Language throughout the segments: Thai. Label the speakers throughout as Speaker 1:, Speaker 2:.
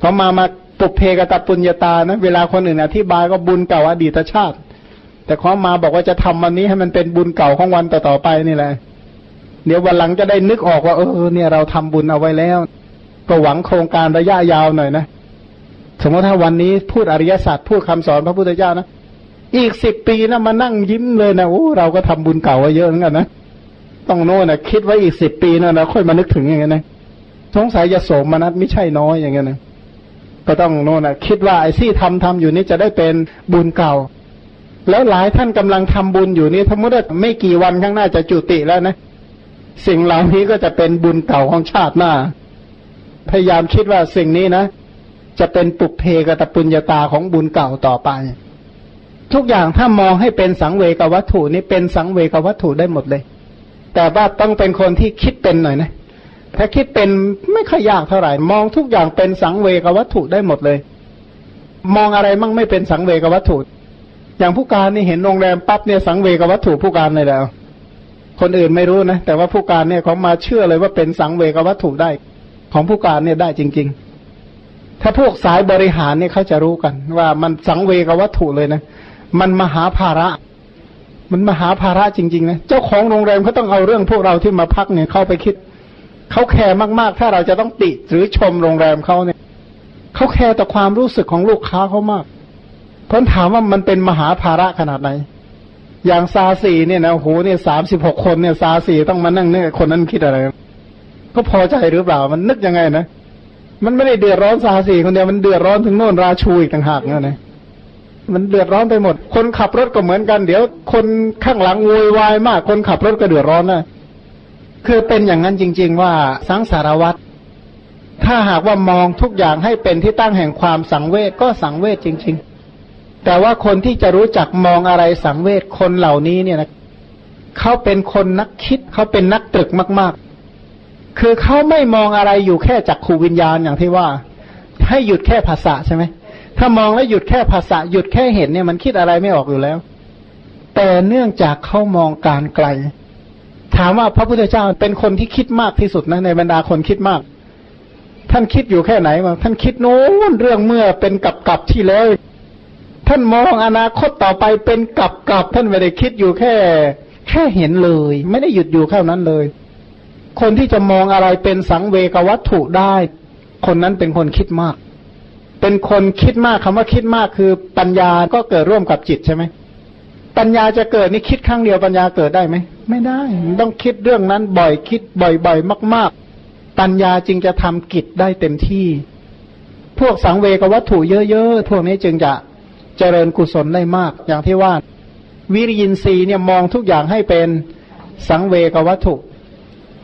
Speaker 1: พอมามาปุเพกตปุญญาตานะเวลาคนอื่นอธิบายก็บุญเก่าอดีตชาติ แต่ข้อมาบอกว่าจะทำวันนี้ให้มันเป็นบุญเก่าของวันต่อๆไปนี่แหละ เดี๋ยววันหลังจะได้นึกออกว่าเออเนี่ยเราทำบุญเอาไว้แล้ว ก็หวังโครงการระยะยาวหน่อยนะ สมมติถ้าวันนี้พูดอริยสัจพูดคำสอนพระพุทธเจ้านะอีกสิบปีนะมานั่งยิ้มเลยนะโอ้เราก็ทำบุญเก่าไว้เยอะเหมือนกันนะต้องโน่นนะคิดไว้อีกสิบปีนะนะค่อยมานึกถึงอย่างเงี้ยนะสงสัยจะโสมนัสไม่ใช่น้อยอย่างเงี้ยนะ ก็ต้องโน่นนะคิดว่าไอ้ที่ทำทำอยู่นี้จะได้เป็นบุญเก่า แล้วหลายท่านกำลังทำบุญอยู่นี่ทั้งหมดไม่กี่วันข้างหน้าจะจุติแล้วนะ สิ่งเหล่านี้ก็จะเป็นบุญเก่าของชาติหน้า พยายามคิดว่าสิ่งนี้นะ จะเป็นปุกเพกตปุญญาตาของบุญเก่าต่อไป ทุกอย่างถ้ามองให้เป็นสังเวกวัตถุนี่เป็นสังเวกวัตถุได้หมดเลย แต่ว่าต้องเป็นคนที่คิดเป็นหน่อยนะ ถ้าคิดเป็นไม่ค่อยยากเท่าไหร่ มองทุกอย่างเป็นสังเวกวัตถุได้หมดเลย มองอะไรมั่งไม่เป็นสังเวกวัตถุ อย่างผู้การนี่เห็นโรงแรมปั๊บเนี่ยสังเวกวัตถุผู้การเลยแล้ว คนอื่นไม่รู้นะ แต่ว่าผู้การเนี่ยเขามาเชื่อเลยว่าเป็นสังเวกวัตถุได้ ของผู้การเนี่ยได้จริง ๆ ถ้าพวกสายบริหารเนี่ยเขาจะรู้กัน ว่ามันสังเวกวัตถุเลยนะ มันมหาภาระมันมหาภาระจริงๆนะ เจ้าของโรงแรมเขาต้องเอาเรื่องพวกเราที่มาพักเนี่ยเข้าไปคิด เขาแคร์มากๆ ถ้าเราจะต้องติหรือชมโรงแรมเขาเนี่ยเขาแคร์ต่อความรู้สึกของลูกค้าเขามากเพราะถามว่ามันเป็นมหาภาระขนาดไหน อย่างซาสีเนี่ยนะโหเนี่ยสามสิบหกคนเนี่ยซาสีต้องมานั่งเนี่ยคนนั้นคิดอะไรก็พอใจหรือเปล่ามันนึกยังไงนะมันไม่ได้เดือดร้อนซาสีคนเดียวมันเดือดร้อนถึงโน่นราชูอีกต่างหากเนี่ยนะมันเดือดร้อนไปหมด คนขับรถก็เหมือนกัน เดี๋ยว คนข้างหลังโวยวายมาก คนขับรถก็เดือดร้อนนะ คือเป็นอย่างนั้นจริง ๆ ว่าสังสารวัตรถ้าหากว่ามองทุกอย่างให้เป็นที่ตั้งแห่งความสังเวชก็สังเวชจริง ๆ แต่ว่าคนที่จะรู้จักมองอะไรสังเวชคนเหล่านี้เนี่ยนะเขาเป็นคนนักคิดเขาเป็นนักตรึกมาก ๆ คือเขาไม่มองอะไรอยู่แค่จักขูวิญญาณอย่างที่ว่า ให้หยุดแค่ภาษาใช่ไหมถ้ามองแล้วหยุดแค่ภาษาหยุดแค่เห็นเนี่ยมันคิดอะไรไม่ออกอยู่แล้ว แต่เนื่องจากเขามองการไกล ถามว่าพระพุทธเจ้าเป็นคนที่คิดมากที่สุดนะในบรรดาคนคิดมาก ท่านคิดอยู่แค่ไหนมาท่านคิดโน้นเรื่องเมื่อเป็นกับกับที่แล้ว ท่านมองอนาคตต่อไปเป็นกับกับท่านไม่ได้คิดอยู่แค่ แค่เห็นเลย ไม่ได้หยุดอยู่แค่นั้นเลย คนที่จะมองอะไรเป็นสังเวกวัตถุได้ คนนั้นเป็นคนคิดมาก เป็นคนคิดมากคำว่าคิดมากคือปัญญาก็เกิดร่วมกับจิตใช่ไหม ปัญญาจะเกิดนี่คิดครั้งเดียวปัญญาเกิดได้ไหมไม่ได้ต้องคิดเรื่องนั้นบ่อยคิดบ่อยๆมาก ๆ ปัญญาจึงจะทำกิจได้เต็มที่ พวกสังเวกวัตถุเยอะๆพวกนี้จึงจะเจริญกุศลได้มาก อย่างที่ว่า วิริยินทรีย์เนี่ยมองทุกอย่างให้เป็นสังเวกวัตถุ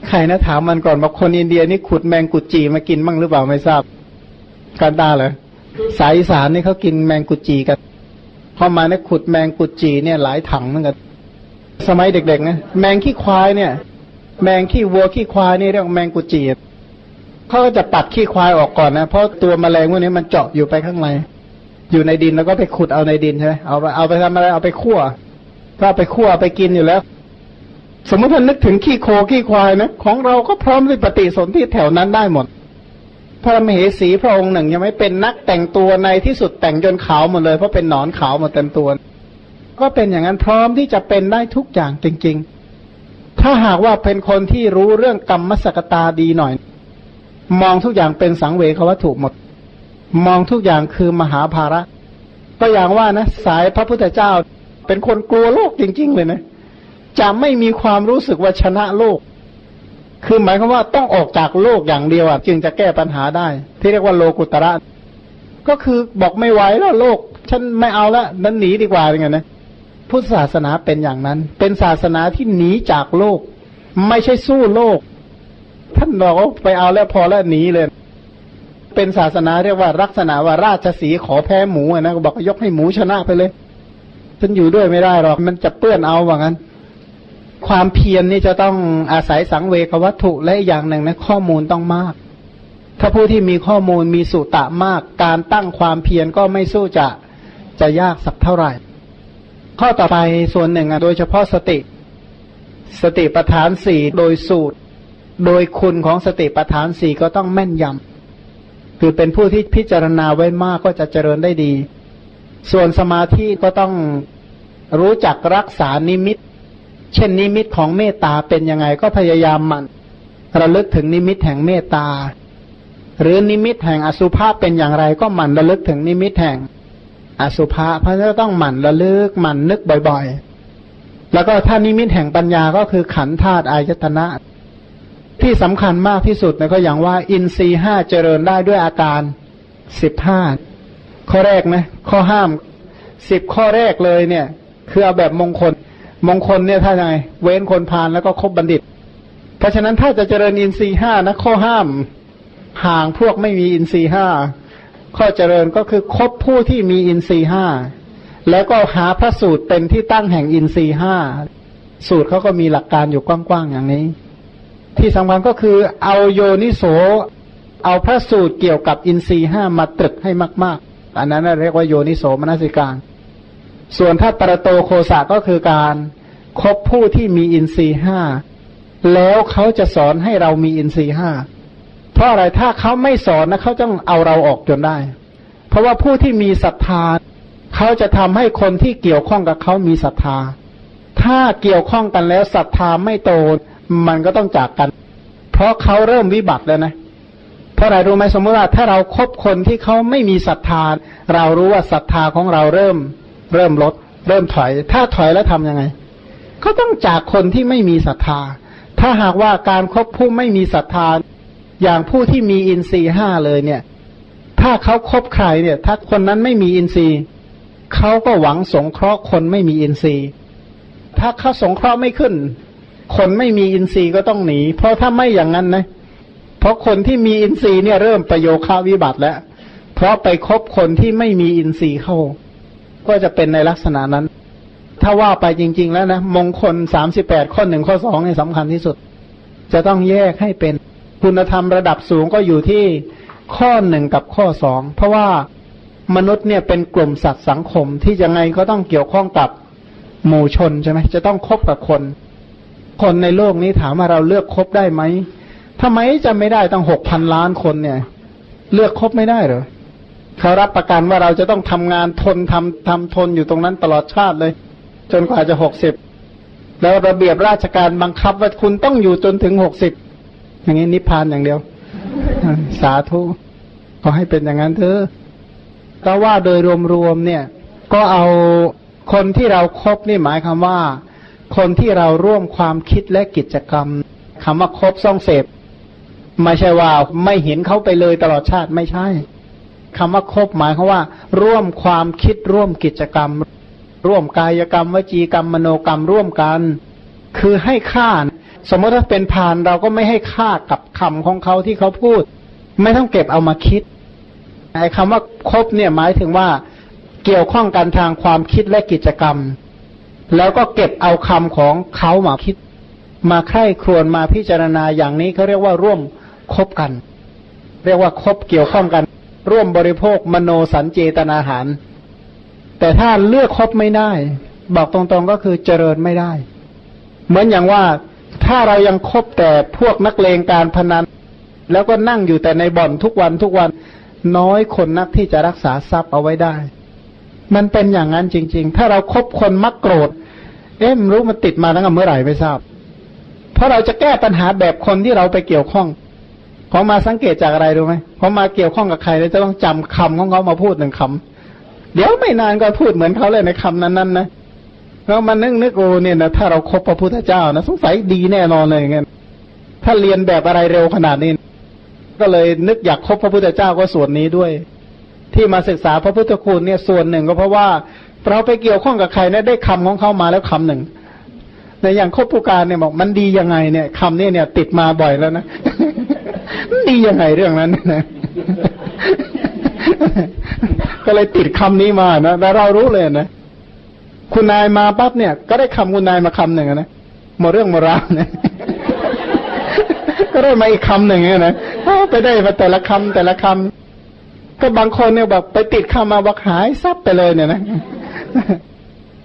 Speaker 1: ใครนะถามมันก่อนบอกคนอินเดียนี่ขุดแมงกุจีมากินบ้างหรือเปล่าไม่ทราบการตาเลยสายสารนี่เขากินแมงกุจีกัน พอมาเนี่ยขุดแมงกุดจีเนี่ยหลายถังเหมือนกันสมัยเด็กๆนะแมงขี้ควายเนี่ย แมงขี้วัวขี้ควายนี่เรียกแมงกุจีเขาก็จะปัดขี้ควายออกก่อนนะเพราะตัวแมลงพวกนี้มันเจาะอยู่ไปข้างในอยู่ในดินแล้วก็ไปขุดเอาในดินใช่ไหมเอาไปเอาไปทำอะไรเอาไปคั่วก็ไปคั่วไปกินอยู่แล้ว สมมติท่านนึกถึงขี้โคขี้ควายนะของเราก็พร้อมที่ปฏิสนธิแถวนั้นได้หมด พระมเหสีพระองค์หนึ่งยังไม่เป็นนักแต่งตัวในที่สุดแต่งจนขาวหมดเลย เพราะเป็นหนอนขาวหมดเต็มตัว ก็เป็นอย่างนั้นพร้อมที่จะเป็นได้ทุกอย่างจริง ๆ ถ้าหากว่าเป็นคนที่รู้เรื่องกรรมมสกตาดีหน่อย มองทุกอย่างเป็นสังเวชวัตถุหมด มองทุกอย่างคือมหาภาระ ก็อย่างว่านะ สายพระพุทธเจ้า เป็นคนกลัวโลกจริง ๆ เลยนะจะไม่มีความรู้สึกว่าชนะโลก คือหมายความว่าต้องออกจากโลกอย่างเดียวอะจึงจะแก้ปัญหาได้ ที่เรียกว่าโลกุตระ ก็คือบอกไม่ไหวแล้วโลก ฉันไม่เอาละนั้นหนีดีกว่าอย่างเงี้ยนะพุทธศาสนาเป็นอย่างนั้น เป็นศาสนาที่หนีจากโลก ไม่ใช่สู้โลก ท่านบอกว่าไปเอาแล้วพอแล้วหนีเลย เป็นศาสนาเรียกว่าลักษณะว่าราชสีขอแพ้หมูนะบอกยกให้หมูชนะไปเลยฉันอยู่ด้วยไม่ได้หรอก มันจะเปื้อนเอาว่างั้น ความเพียรนนี่จะต้องอาศัยสังเวกวัตถุและอย่างหนึ่งนะข้อมูลต้องมาก ถ้าผู้ที่มีข้อมูลมีสุตะมาก การตั้งความเพียรก็ไม่สู้จะจะยากสักเท่าไหร่ ข้อต่อไปส่วนหนึ่งอะโดยเฉพาะสติ สติปัฏฐานสี่โดยสูตร โดยคุณของสติปัฏฐานสี่ก็ต้องแม่นยำคือเป็นผู้ที่พิจารณาไว้มากก็จะเจริญได้ดี ส่วนสมาธิก็ต้องรู้จักรักษานิมิต เช่นนิมิตของเมตตาเป็นยังไงก็พยายามมันระลึกถึงนิมิตแห่งเมตตา หรือนิมิตแห่งอสุภะเป็นอย่างไรก็หมั่นระลึกถึงนิมิตแห่งอสุภะเพราะจะต้องหมั่นระลึกหมั่นนึกบ่อยๆ แล้วก็ถ้านิมิตแห่งปัญญาก็คือขันธาตุอายตนะที่สำคัญมากที่สุดนะก็อย่างว่า อินทรีห้าเจริญได้ด้วยอาการสิบห้าข้อแรกนะข้อห้ามสิบข้อแรกเลยเนี่ย คือเอาแบบมงคล มงคลเนี่ยถ้าไง เว้นคนพาลแล้วก็คบบัณฑิต เพราะฉะนั้นถ้าจะเจริญอินทรีห้านะข้อห้ามห่างพวกไม่มีอินทรีห้าข้อเจริญก็คือคบผู้ที่มีอินทรีห้าแล้วก็หาพระสูตรเป็นที่ตั้งแห่งอินทรีห้าสูตรเขาก็มีหลักการอยู่กว้างๆอย่างนี้ ที่สำคัญก็คือเอาโยนิโสเอาพระสูตรเกี่ยวกับอินทรีห้ามาตรึกให้มาก ๆ อันนั้นเรียกว่าโยนิโสมนสิการ ส่วนถ้าปรโตโคสะก็คือการคบผู้ที่มีอินทรีห้าแล้วเขาจะสอนให้เรามีอินทรีห้าเพราะอะไรถ้าเขาไม่สอนนะเขาต้องเอาเราออกจนได้ เพราะว่าผู้ที่มีศรัทธาเขาจะทำให้คนที่เกี่ยวข้องกับเขามีศรัทธา ถ้าเกี่ยวข้องกันแล้วศรัทธาไม่โตมันก็ต้องจากกัน เพราะเขาเริ่มวิบัติแล้วนะเพราะอะไรรู้ไหมสมมติว่าถ้าเราครบคนที่เขาไม่มีศรัทธา เรารู้ว่าศรัทธาของเราเริ่ม เริ่มลด เริ่มถอย ถ้าถอยแล้วทํำยังไง ก็ต้องจากคนที่ไม่มีศรัทธา ถ้าหากว่าการครบผู้ไม่มีศรัทธา อย่างผู้ที่มีอินทรีย์ห้าเลยเนี่ย ถ้าเขาคบใครเนี่ย ถ้าคนนั้นไม่มีอินทรีย์เขาก็หวังสงเคราะห์คนไม่มีอินทรีย์ ถ้าเขาสงเคราะห์ไม่ขึ้น คนไม่มีอินทรีย์ก็ต้องหนี เพราะถ้าไม่อย่างนั้นนะ เพราะคนที่มีอินทรีย์เนี่ยเริ่มประโยคาวิบัติแล้ว เพราะไปคบคนที่ไม่มีอินทรีย์เข้า ก็จะเป็นในลักษณะนั้น ถ้าว่าไปจริง ๆ แล้วนะมงคลสามสิบแปดข้อหนึ่งข้อสองเนี่ยสำคัญที่สุด จะต้องแยกให้เป็นคุณธรรมระดับสูงก็อยู่ที่ข้อหนึ่งกับข้อสองเพราะว่ามนุษย์เนี่ยเป็นกลุ่มสัตว์สังคมที่ยังไงก็ต้องเกี่ยวข้องกับหมู่ชนใช่ไหมจะต้องคบกับคน คนในโลกนี้ถามว่าเราเลือกคบได้ไหมทำไมจะไม่ได้ตั้งหกพันล้านคนเนี่ย เลือกคบไม่ได้เหรอ เขารับประกันว่าเราจะต้องทำงานทนทำทำทนอยู่ตรงนั้นตลอดชาติเลย จนกว่าจะหกสิบแล้วระเบียบราชการบังคับว่าคุณต้องอยู่จนถึงหกสิบอย่างนี้นิพพานอย่างเดียว สาธุขอให้เป็นอย่างนั้นเถอะก็ว่าโดยรวมๆเนี่ย ก็เอาคนที่เราครบนี่หมายคำว่า คนที่เราร่วมความคิดและกิจกรรมคำว่าครบซ่องเสพไม่ใช่ว่าไม่เห็นเขาไปเลยตลอดชาติไม่ใช่ คำว่าครบหมายคือว่า ร่วมความคิดร่วมกิจกรรม ร่วมกายกรรม วจีกรรมมโนกรรมร่วมกัน คือให้ค่า สมมติถ้าเป็นพานเราก็ไม่ให้ค่ากับคำของเขาที่เขาพูด ไม่ต้องเก็บเอามาคิดไอ้คำว่าครบเนี่ยหมายถึงว่าเกี่ยวข้องกันทางความคิดและกิจกรรม แล้วก็เก็บเอาคำของเขามาคิด มาใคร่ครวญมาพิจารณาอย่างนี้เขาเรียกว่าร่วมคบกัน เรียกว่าคบเกี่ยวข้องกัน ร่วมบริโภคมโนสัญเจตนาหาร แต่ถ้าเลือกครบไม่ได้ บอกตรงๆก็คือเจริญไม่ได้ เหมือนอย่างว่าถ้าเรายังคบแต่พวกนักเลงการพนัน แล้วก็นั่งอยู่แต่ในบ่อนทุกวันทุกวันน้อยคนนักที่จะรักษาทรัพย์เอาไว้ได้ มันเป็นอย่างนั้นจริง ๆ ถ้าเราครบคนมักโกรธ เอ๊ะมรู้มันติดมาตั้งแต่เมื่อไหร่ไม่ทราบ เพราะเราจะแก้ปัญหาแบบคนที่เราไปเกี่ยวข้อง เขามาสังเกตจากอะไรรู้ไหมเขามาเกี่ยวข้องกับใครเราจะต้องจำคำของเขามาพูดหนึ่งคำเดี๋ยวไม่นานก็พูดเหมือนเขาเลยในคำนั้นๆนะเรามานึกนึกโอ้เนี่ยนะถ้าเราครบพระพุทธเจ้านะสงสัยดีแน่นอนเลยอย่างเงี้ยถ้าเรียนแบบอะไรเร็วขนาดนี้ ก็เลยนึกอยากคบพระพุทธเจ้าก็ส่วนนี้ด้วย ที่มาศึกษาพระพุทธคุณเนี่ยส่วนหนึ่งก็เพราะว่าเราไปเกี่ยวข้องกับใครเนี่ยได้คำของเขามาแล้วคำหนึ่งในอย่างคบผู้การเนี่ยบอกมันดียังไงเนี่ยคำนี้เนี่ย ติดมาบ่อยแล้วนะ ดียังไงเรื่องนั้นนะก็เลยติดคำนี้มานะแต่เรารู้เลยนะคุณนายมาปั๊บเนี่ย ก็ได้คำคุณนายมาคำหนึ่งนะหมดเรื่องหมดราวนะก็ได้มาอีกคำหนึ่งนะไปได้มาแต่ละคำแต่ละคำก็บางคนเนี่ยแบบไปติดคำมาบักหายซับไปเลยเนี่ยนะ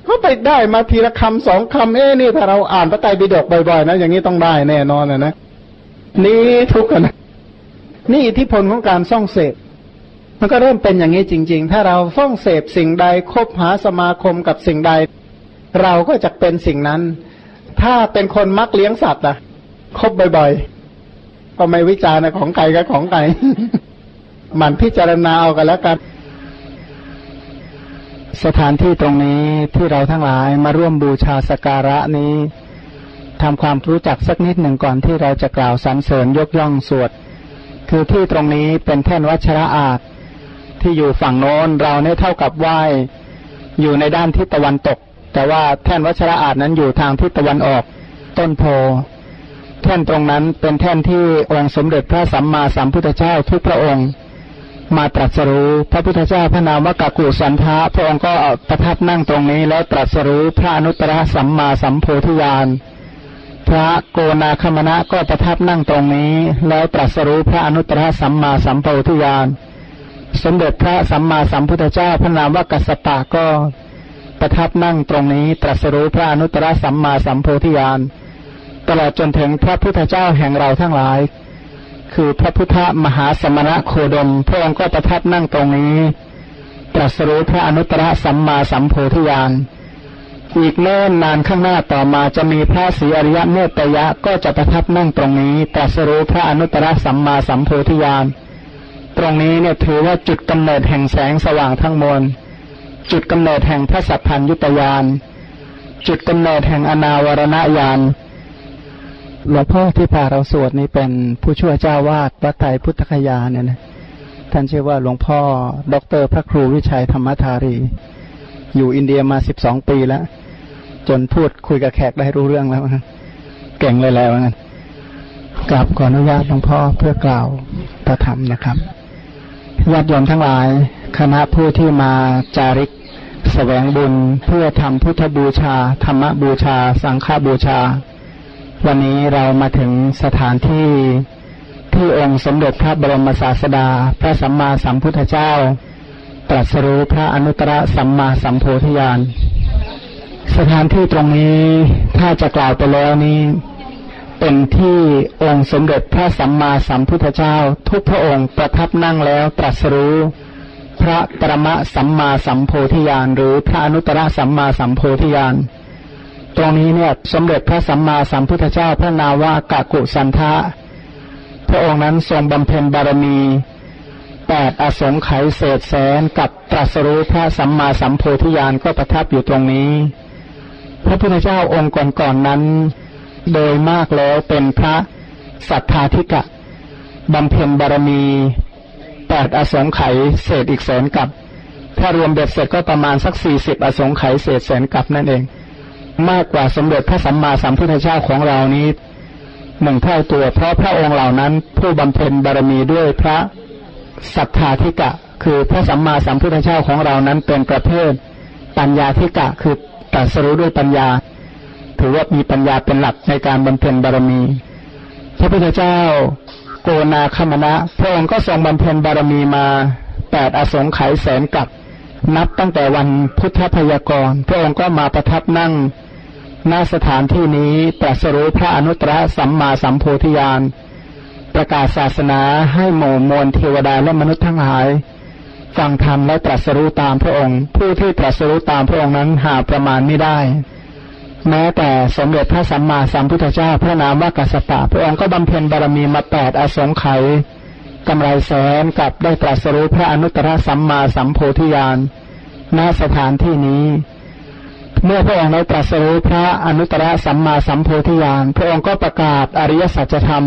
Speaker 1: เขาไปได้มาทีละคำสองคำเอ้นี่ถ้าเราอ่านพระไตรปิฎกบ่อยๆนะอย่างนี้ต้องได้แน่นอนนะนะ นี่ทุกข์นะนี่อิทธิพลของการซ่องเสพ
Speaker 2: มันก็เริ่มเป็นอย่างนี้จริง ๆ ถ้าเราฟ้องเสพสิ่งใดคบหาสมาคมกับสิ่งใด เราก็จะเป็นสิ่งนั้น ถ้าเป็นคนมักเลี้ยงสัตว์อะคบบ่อยๆ ก็ไม่วิจารณ์ของไก่กับของไก่มันพิจารณาเอากันแล้วกันสถานที่ตรงนี้ที่เราทั้งหลายมาร่วมบูชาสการะนี้ ทำความรู้จักสักนิดหนึ่งก่อนที่เราจะกล่าวสรรเสริญยกย่องสวด คือที่ตรงนี้เป็นแท่นวัชระอาจที่อยู่ฝั่งโน้นเราเนี่ยเท่ากับไหว้อยู่ในด้านทิศตะวันตก แต่ว่าแท่นวัชระอาจนั้นอยู่ทางทิศตะวันออก ต้นโพแท่นตรงนั้นเป็นแท่นที่องค์สมเด็จพระสัมมาสัมพุทธเจ้าทุกพระองค์ มาตรัสรู้พระพุทธเจ้าพระนามวกากุสันทะพระองค์ก็ประทับนั่งตรงนี้แล้วตรัสรู้พระนุตตรสัมมาสัมโพธิญาณ พระโกนาคมณะก็ประทับนั่งตรงนี้ แล้วตรัสรู้พระอนุตตรสัมมาสัมโพธิญาณสมเด็จพระสัมมาสัมพุทธเจ้าพระนามว่ากัสปะก็ประทับนั่งตรงนี้ ตรัสรู้พระอนุตตรสัมมาสัมโพธิญาณตลอดจนถึงพระพุทธเจ้าแห่งเราทั้งหลาย คือพระพุทธมหาสมณะโคดม พระองค์ก็ประทับนั่งตรงนี้ ตรัสรู้พระอนุตตรสัมมาสัมโพธิญาณ อีกเนิ่นนานข้างหน้าต่อมาจะมีพระศรีอริยะเมตยะก็จะประทับนั่งตรงนี้ตรัสรู้พระอนุตตรสัมมาสัมโพธิญาณตรงนี้เนี่ยถือว่าจุดกำเนิดแห่งแสงสว่างทั้งมวลจุดกำเนิดแห่งพระสัพพัญยุตยานจุดกำเนิดแห่งอนาวรณญาณหลวงพ่อที่พาเราสวดนี้เป็นผู้ช่วยเจ้าวาดวัดไตรพุทธคยาเนี่ยนะท่านชื่อว่าหลวงพ่อ ดร พระครูวิชัยธรรมธารี อยู่อินเดียมาสิบสองปีแล้ว จนพูดคุยกับแขกได้รู้เรื่องแล้วเก่งเลยแล้วงั้นกราบขออนุญาตหลวงพ่อเพื่อกล่าวพระธรรมนะครับญาติโยมทั้งหลาย คณะผู้ที่มาจาริกสแสวงบุญเพื่อทำพุทธบูชา ธรรมบูชา สังฆบูชา วันนี้เรามาถึงสถานที่ที่องค์สมเด็จพระบรมศาสดา พระสัมมาสัมพุทธเจ้า ตรัสรู้พระอนุตตรสัมมาสัมโพธิญาณ สถานที่ตรงนี้ถ้าจะกล่าวไปแล้วนี้เป็นที่องค์สมเด็จพระสัมมาสัมพุทธเจ้า ทุกพระองค์ประทับนั่งแล้วตรัสรู้ พระปรมสัมมาสัมโพธิญาณหรือพระอนุตตรสัมมาสัมโพธิญาณตรงนี้เนี่ยสมเด็จพระสัมมาสัมพุทธเจ้าพระนาวากากุสันทะพระองค์นั้นทรงบำเพ็ญบารมี แปดอสงไขยเศษแสนกับตรัสรู้พระสัมมาสัมโพธิญาณก็ประทับอยู่ตรงนี้ พระพุทธเจ้าองค์ก่อนๆนนั้น โดยมากแล้วเป็นพระสัทธาธิกะบำเพ็ญบารมีแปดอสงไขยเศษอีกแสนกับ ถ้ารวมเบ็ดเสร็จก็ประมาณสักสี่สิบอสงไขยเศษแสนกับนั่นเอง มากกว่าสมเด็จพระสัมมาสัมพุทธเจ้าของเรานี้หนึ่งเท่าตัว เพราะพระองค์เหล่านั้นผู้บำเพ็ญบารมีด้วยพระ สัทธาธิกะ คือพระสัมมาสัมพุทธเจ้าของเรานั้นเป็นประเภท ปัญญาธิกะ คือตรัสรู้ด้วยปัญญา ถือว่ามีปัญญาเป็นหลักในการบำเพ็ญบารมี พระพุทธเจ้าโกนาคมณะพระองค์ก็ทรงบำเพ็ญบารมีมาแปดอสงไขยแสนกับนับตั้งแต่วันพุทธพยากรพระองค์ก็มาประทับนั่งณสถานที่นี้ตรัสรู้พระอนุตตรสัมมาสัมโพธิญาณ ประกาศศาสนาให้หมู่มวลเทวดาและมนุษย์ทั้งหลายฟังธรรมและตรัสรู้ตามพระองค์ ผู้ที่ตรัสรู้ตามพระองค์นั้นหาประมาณไม่ได้ แม้แต่สมเด็จพระสัมมาสัมพุทธเจ้าพระนามว่ากัสปะ พระองค์ก็บำเพ็ญบารมีมาแปดอสงไขยกำไรแสนกับได้ตรัสรู้พระอนุตตรสัมมาสัมโพธิญาณณสถานที่นี้ เมื่อพระองค์ได้ตรัสรู้พระอนุตตรสัมมาสัมโพธิญาณพระองค์ก็ประกาศอริยสัจธรรม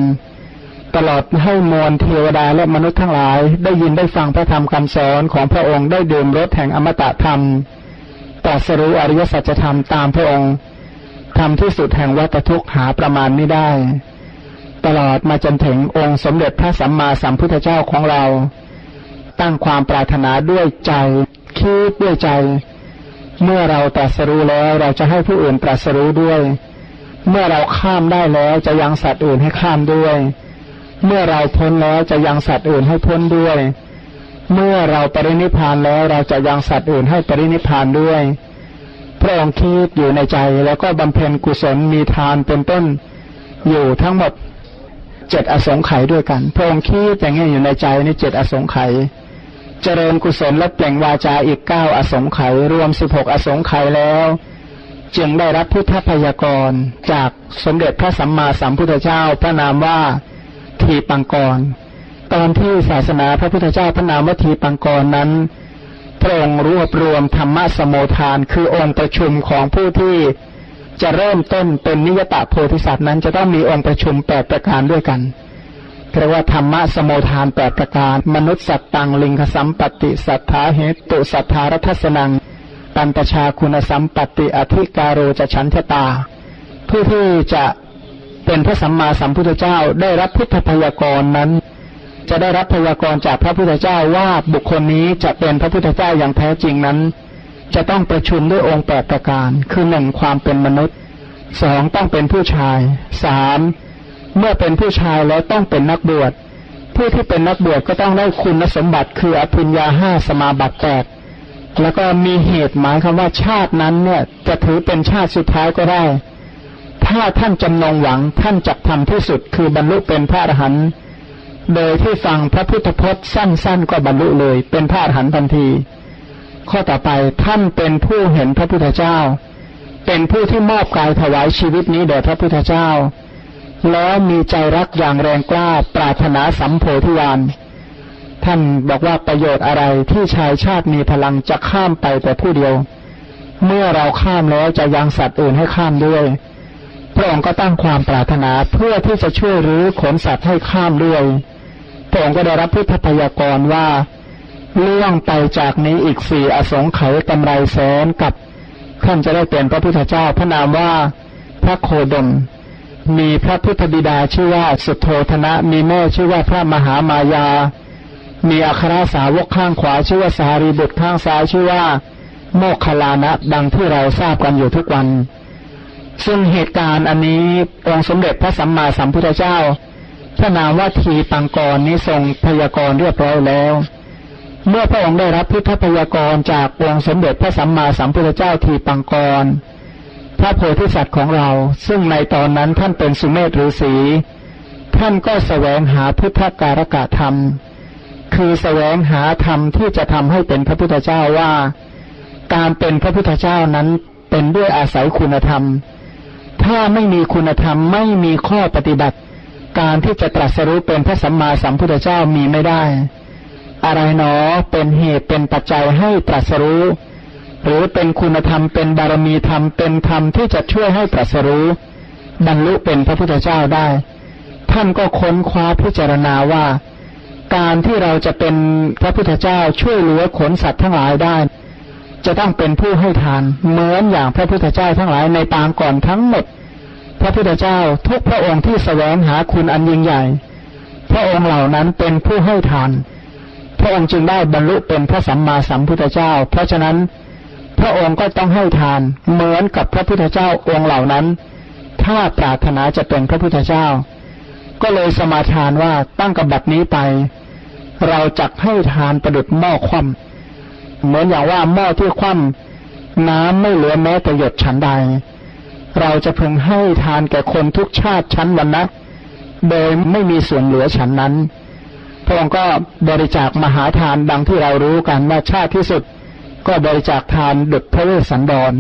Speaker 2: ตลอดให้มวลเทวดาและมนุษย์ทั้งหลาย ได้ยินได้ฟังพระธรรมคำสอนของพระองค์ได้ดื่มรสแห่งอมตะธรรมตรัสรู้อริยสัจธรรมตามพระองค์ทำที่สุดแห่งวัตทุกข์หาประมาณไม่ได้ ตลอดมาจนถึงองค์สมเด็จพระสัมมาสัมพุทธเจ้าของเรา ตั้งความปรารถนาด้วยใจคิดด้วยใจ เมื่อเราตรัสรู้แล้วเราจะให้ผู้อื่นตรัสรู้ด้วย เมื่อเราข้ามได้แล้วจะยังสัตว์อื่นให้ข้ามด้วย เมื่อเราพ้นแล้วจะยังสัตว์อื่นให้พ้นด้วย เมื่อเราปรินิพานแล้วเราจะยังสัตว์อื่นให้ปรินิพานด้วย พระองค์คิดอยู่ในใจแล้วก็บำเพ็ญกุศลมีทานเป็นต้นอยู่ทั้งหมดเจ็ดอสงไขยด้วยกัน พระองค์คิดอย่างนี้อยู่ในใจในเจ็ดอสงไขยเจริญกุศลและเปล่งวาจาอีกเก้าอสงไขยรวมสิบหกอสงไขยแล้ว จึงได้รับพุทธพยากรจากสมเด็จพระสัมมาสัมพุทธเจ้าพระนามว่า ทีปังกร ตอนที่ศาสนาพระพุทธเจ้าพระนามว่าทีปังกรนั้นพระองค์รวบรวมธรรมะสมุทาน คือองค์ประชุมของผู้ที่จะเริ่มต้นเป็นนิยตะโพธิสัตว์นั้นจะต้องมีองค์ประชุมแปดประการด้วยกันเรียกว่าธรรมะสมุทานแปดประการ มนุษย์สัตตังลิงคสัมปติสัทธาเหตุสัทธารัตสนังปันตชาคุณสัมปติอธิการโรจะฉันทตา ผู้ที่จะ เป็นพระสัมมาสัมพุทธเจ้าได้รับพุทธพยากรนั้น จะได้รับพยากรจากพระพุทธเจ้าว่าบุคคลนี้จะเป็นพระพุทธเจ้าอย่างแท้จริงนั้น จะต้องประชุมด้วยองค์แปดประการ คือหนึ่งความเป็นมนุษย์สองต้องเป็นผู้ชายสามเมื่อเป็นผู้ชายแล้วต้องเป็นนักบวชผู้ที่เป็นนักบวชก็ต้องได้คุณสมบัติคืออภิญญาห้าสมาบัติแปดแล้วก็มีเหตุหมายคำว่าชาตินั้นเนี่ยจะถือเป็นชาติสุดท้ายก็ได้ ถ้าท่านจำนงหวังท่านจักทำที่สุดคือบรรลุเป็นพระอรหันต์โดยที่ฟังพระพุทธพจน์สั้น ๆ ก็บรรลุเลย เป็นพระอรหันต์ทันที ข้อต่อไปท่านเป็นผู้เห็นพระพุทธเจ้า เป็นผู้ที่มอบกายถวายชีวิตนี้แด่พระพุทธเจ้า แล้วมีใจรักอย่างแรงกล้าปรารถนาสัมโพธิญาณท่านบอกว่าประโยชน์อะไรที่ชายชาติมีพลังจะข้ามไปแต่ผู้เดียว เมื่อเราข้ามแล้วจะยังสัตว์อื่นให้ข้ามด้วย ระองค์ก็ตั้งความปรารถนาเพื่อที่จะช่วยรื้อขนสัตว์ให้ข้ามด้วยพระองค์ก็ได้รับพุทธพยากรว่าล่วงไปจากนี้อีกสี่อสงไขยกำไรแสนกับท่านจะได้เป็นพระพุทธเจ้าพระนามว่าพระโคดม มีพระพุทธบิดาชื่อว่าสุโธธนะ มีแม่ชื่อว่าพระมหามายา มีอัครสาวกข้างขวาชื่อว่าสารีบุตรข้างซ้ายชื่อว่า โมคคลานะดังที่เราทราบกันอยู่ทุกวัน ซึ่งเหตุการณ์อันนี้องค์สมเด็จพระสัมมาสัมพุทธเจ้า พระนามว่าทีปังกรนี้ทรงพยากรณ์เรียบร้อยแล้ว เมื่อพระองค์ได้รับพุทธพยากรณ์จากองค์สมเด็จพระสัมมาสัมพุทธเจ้าทีปังกร พระโพธิสัตว์ของเรา ซึ่งในตอนนั้นท่านเป็นสุเมธฤาษีท่านก็แสวงหาพุทธการกะธรรม คือแสวงหาธรรมที่จะทำให้เป็นพระพุทธเจ้าว่า การเป็นพระพุทธเจ้านั้นเป็นด้วยอาศัยคุณธรรม ถ้าไม่มีคุณธรรมไม่มีข้อปฏิบัติ การที่จะตรัสรู้เป็นพระสัมมาสัมพุทธเจ้ามีไม่ได้ อะไรหนอเป็นเหตุเป็นปัจจัยให้ตรัสรู้ หรือเป็นคุณธรรมเป็นบารมีธรรมเป็นธรรมที่จะช่วยให้ตรัสรู้บรรลุเป็นพระพุทธเจ้าได้ ท่านก็ค้นคว้าพิจารณาว่า การที่เราจะเป็นพระพุทธเจ้าช่วยเหลือขนสัตว์ทั้งหลายได้ จะต้องเป็นผู้ให้ทาน เหมือนอย่างพระพุทธเจ้าทั้งหลายในปางก่อนทั้งหมด พระพุทธเจ้าทุกพระองค์ที่แสวงหาคุณอันยิ่งใหญ่ พระองค์เหล่านั้นเป็นผู้ให้ทาน พระองค์จึงได้บรรลุเป็นพระสัมมาสัมพุทธเจ้า เพราะฉะนั้นพระองค์ก็ต้องให้ทานเหมือนกับพระพุทธเจ้าองค์เหล่านั้น ถ้าปรารถนาจะเป็นพระพุทธเจ้า ก็เลยสมาทานว่าตั้งกับบัดนี้ไป เราจักให้ทานประดุดหม้อคว่ำ เหมือนอย่างว่าหม้อที่คว่ำน้ำไม่เหลือแม้แต่หยดฉันใด เราจะพึงให้ทานแก่คนทุกชาติชั้นวันนะโดยไม่มีส่วนเหลือฉันนั้นพระองค์ก็บริจาคมหาทานดังที่เรารู้กันว่าชาติที่สุด ก็บริจาคทานดุจพระเวสสันดร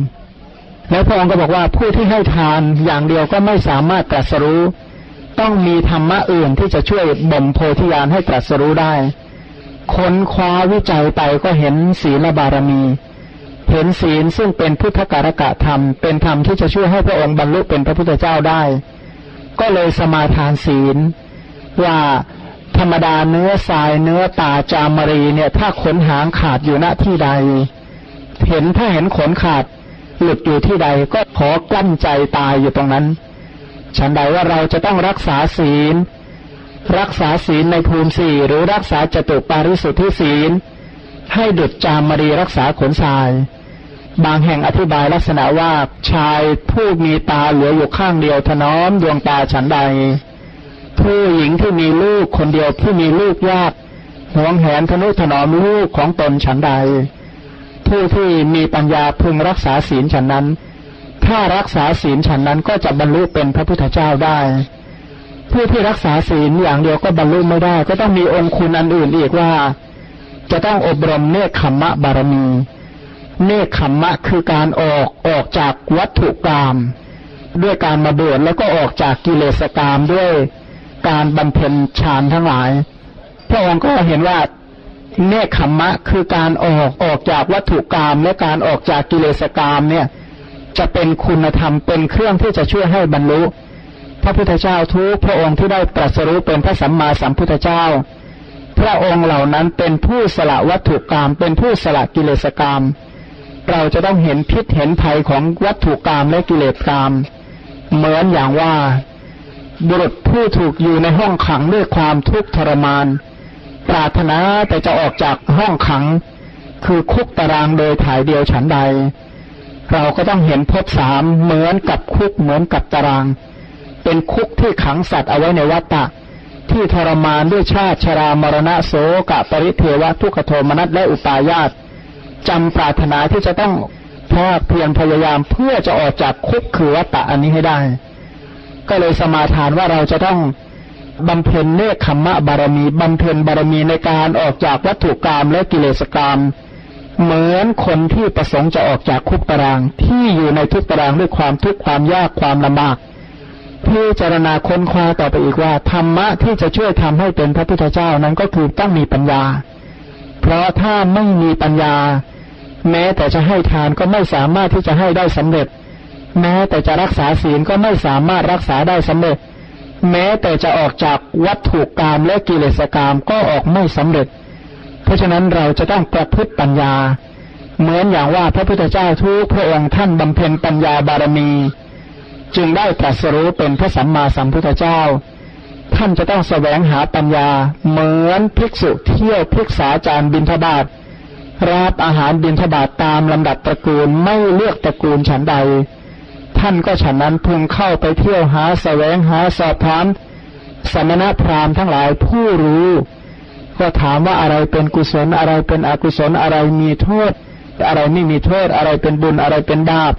Speaker 2: แล้วพระองค์ก็บอกว่าผู้ที่ให้ทานอย่างเดียวก็ไม่สามารถตรัสรู้ ต้องมีธรรมะอื่นที่จะช่วยบ่มโพธิญาณให้ตรัสรู้ได้ ค้นคว้าวิจัยไปก็เห็นศีลบารมี เห็นศีลซึ่งเป็นพุทธการกะธรรม เป็นธรรมที่จะช่วยให้พระองค์บรรลุเป็นพระพุทธเจ้าได้ ก็เลยสมาทานศีล ว่าธรรมดาเนื้อทรายเนื้อตาจามรีเนี่ย ถ้าขนหางขาดอยู่ณที่ใด เห็นถ้าเห็นขนขาดหลุดอยู่ที่ใดก็ขอกลั้นใจตายอยู่ตรงนั้น ฉันใดว่าเราจะต้องรักษาศีล รักษาศีลในภูมิสี่หรือรักษาจตุปาริสุทธิศีล ให้ดุจจามรีรักษาขนทราย บางแห่งอธิบายลักษณะว่าชายผู้มีตาเหลืออยู่ข้างเดียวถนอมดวงตาฉันใด ผู้หญิงที่มีลูกคนเดียวที่มีลูกยากหวงแหนทนุถนอมลูกของตนฉันใด ผู้ที่มีปัญญาพึงรักษาศีลฉันนั้น ถ้ารักษาศีลฉันนั้นก็จะบรรลุเป็นพระพุทธเจ้าได้ ผู้ที่รักษาศีลอย่างเดียวก็บรรลุไม่ได้ ก็ต้องมีองค์คุณอันอื่นอีกว่า จะต้องอบรมเนคขมมะบารมี เนคขมมะคือการออกออกจากวัตถุกรรมด้วยการมาบวชแล้วก็ออกจากกิเลสกรรมด้วยการบำเพ็ญฌานทั้งหลาย พระองค์ก็เห็นว่าเนคขมมะคือการออกออกจากวัตถุกรรมและการออกจากกิเลสกรรมเนี่ย จะเป็นคุณธรรมเป็นเครื่องที่จะช่วยให้บรรลุ พระพุทธเจ้าทุกพระองค์ที่ได้ตรัสรู้เป็นพระสัมมาสัมพุทธเจ้า พระองค์เหล่านั้นเป็นผู้สละวัตถุกรรมเป็นผู้สละกิเลสกรรม เราจะต้องเห็นพิษเห็นภัยของวัตถุกรรมและกิเลสกรรม เหมือนอย่างว่า บุรุษผู้ถูกอยู่ในห้องขังด้วยความทุกข์ทรมาน ปรารถนาแต่จะออกจากห้องขัง คือคุกตารางโดยถ่ายเดียวฉันใด เราก็ต้องเห็นพบสามเหมือนกับคุกเหมือนกับตาราง เป็นคุกที่ขังสัตว์เอาไว้ในวัฏฏะที่ทรมานด้วยชาติชรามรณะโสกะปริเทวะทุกขโทมนัสและอุปาญาตจำปรารถนาที่จะต้องพาเพียรพยายามเพื่อจะออกจากคุกคือวัฏฏะอันนี้ให้ได้ ก็เลยสมาทานว่าเราจะต้องบำเพ็ญเนคขมมะบารมีบำเพ็ญบารมีในการออกจากวัตถุกรรมและกิเลสกรรมเหมือนคนที่ประสงค์จะออกจากคุกตารางที่อยู่ในทุกตารางด้วยความทุกข์ความยากความลำบาก พิจารณาค้นคว้าต่อไปอีกว่า ธรรมะที่จะช่วยทำให้เป็นพระพุทธเจ้านั้นก็คือต้องมีปัญญา เพราะถ้าไม่มีปัญญา แม้แต่จะให้ทานก็ไม่สามารถที่จะให้ได้สำเร็จ แม้แต่จะรักษาศีลก็ไม่สามารถรักษาได้สำเร็จ แม้แต่จะออกจากวัตถุกรรมและกิเลสกรรมก็ออกไม่สำเร็จ เพราะฉะนั้นเราจะต้องประพฤติปัญญา เหมือนอย่างว่าพระพุทธเจ้าทุกพระองค์ท่านบำเพ็ญปัญญาบารมี จึงได้ตรัสรู้เป็นพระสัมมาสัมพุทธเจ้า ท่านจะต้องแสวงหาปัญญา เหมือนภิกษุเที่ยวภิกษาจารบินทบาทรับอาหารบินทบาทตามลำดับตระกูลไม่เลือกตระกูลฉันใด ท่านก็ฉะนั้นพึงเข้าไปเที่ยวหาแสวงหาสอบถามสมณพราหมณ์ทั้งหลายผู้รู้ ก็ถามว่าอะไรเป็นกุศลอะไรเป็นอกุศลอะไรมีโทษ อะไรไม่มีโทษอะไรเป็นบุญอะไรเป็นบาป